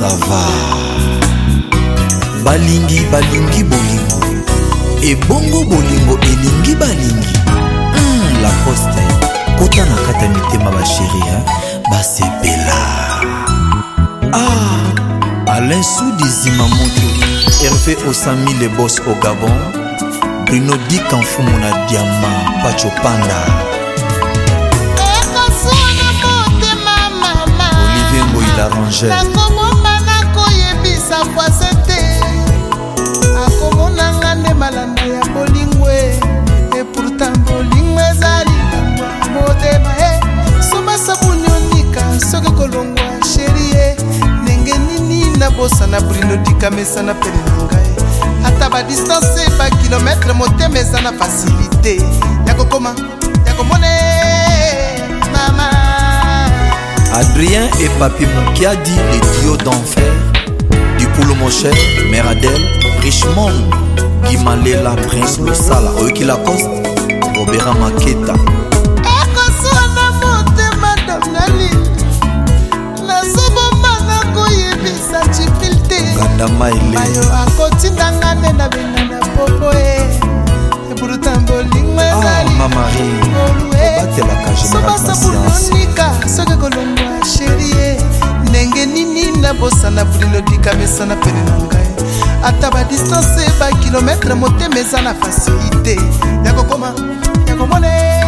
sava balingi balingi bolingo ebongo bolingo elingi balingi mm, la poste kota na kati ya mitema basheria basepela ah, alain sudizima moto herve osami le bos au gabon bruno dikanfumu na diama pachopanda olivier ngoila rangel na brino dikamesana pene na ngai ata badistance bakilometre motema eza na fasilite ya kokoma ya komona e, mama adrien et papi mokiadi les dio d'enfer du poulo mocher meradel richmond gimalela prince losala oyoki lacoste robera maketa banda maeleyo akotindanga nde na bengana popo e eburuta bolingo ezaliobasabulunika soki kolongwa sherie ndenge nini nabosana bulindo likamesana pene na ngai ata badistance bakilometre motema eza na fasilité ya kokoma ya komona e,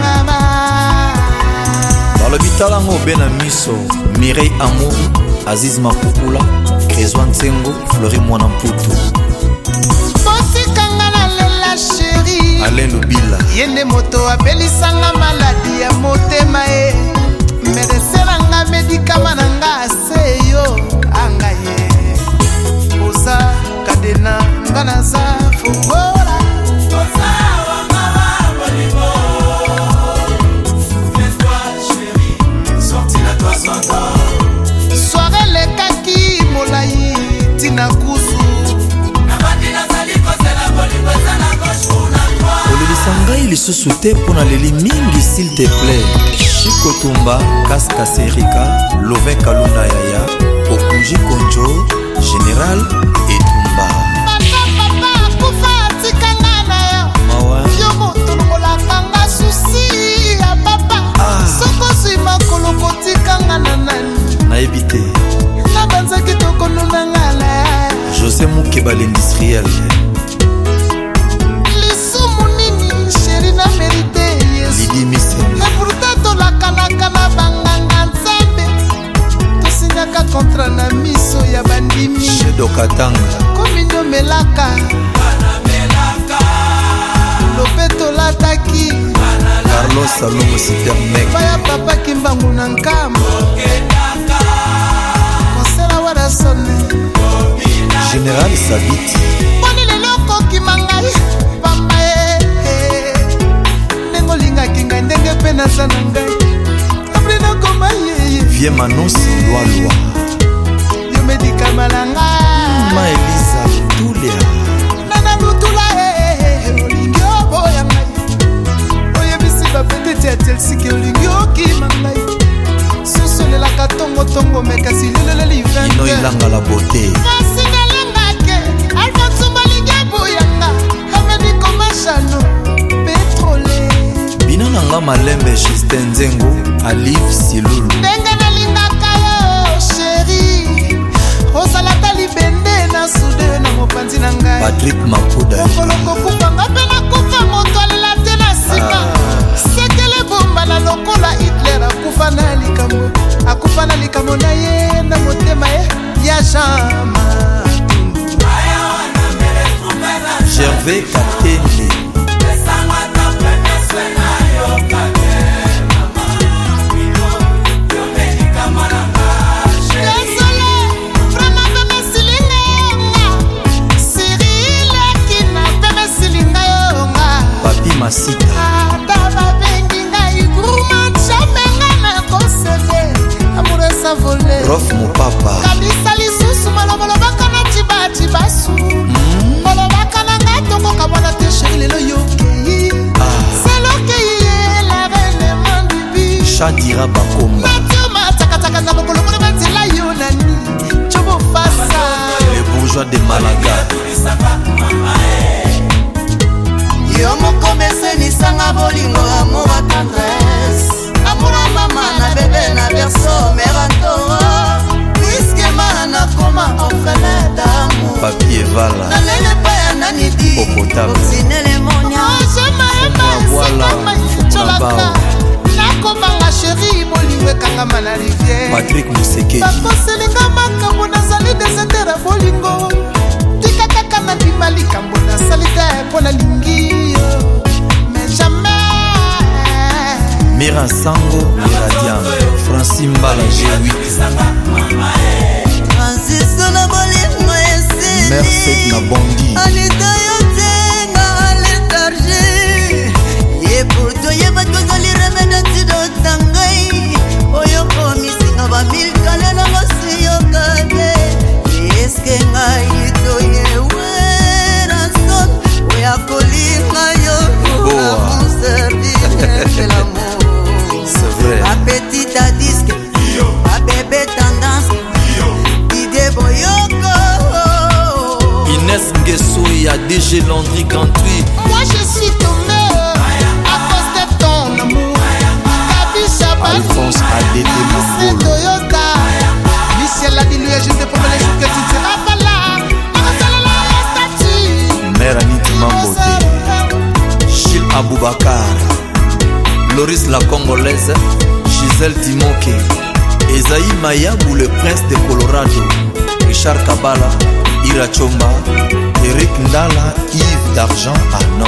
mama balobi talango obe na miso mirei amour aziz makukula ezwa ntengo flori mwana mputu botikanga nalela sheri alain lubila ye nde moto apelisanga maladi ya motema e lisusu te mpo na leli mingi s'il te plait chikotumba kaska serika lovin kalunda yaya okunji konjo général etumba kufa tikanga na yo yo motolongolakanga susi ya papa ah. sokosi makolo kotikanga na nani nayebi te nabanzaki tokonunanga la josé mokeba lindustriel melaka lope tolataki carlos salomo supermek baya papaki mbangu na nkambo mosela wana sone général sabiti mponi lelo okokima ngai pamba e ndenge olingaki ngai ndenge mpe naza na ngai abri nakoma yeye vie manon silwalwa ntango ntongo mekasi lileleli vino elanga la bote kasinalanga te alfonso balingi aboyanga amedi komashano petrole bino na nga malembe justin nzengo alive silulu ndenge nalingaka yo sheri osalata libende na sude na mopanzi na ngai patrik makuda makambo na ye na motema ye ya jama gervais katenje oh oh Masita shadira bakomba matsakatsaka na bokolokolo banzela yo nani cobofasa le bourgeois de malaga yo mokomesenisanga bolingo amour a tendresse amour a mama na bebe na berso boselinga makambo nazali desetere bolingo tika kaka nabima likambo nasali te mpo nalingi mais jamais mira sango miradian franci mbala g8 francisco na bolingo esi merced na bondi abubakar loris la congolaise gisel timoke ezayi mayabu le prince de colorado richard kabala irachomba erik ndala ive d'argent anon ah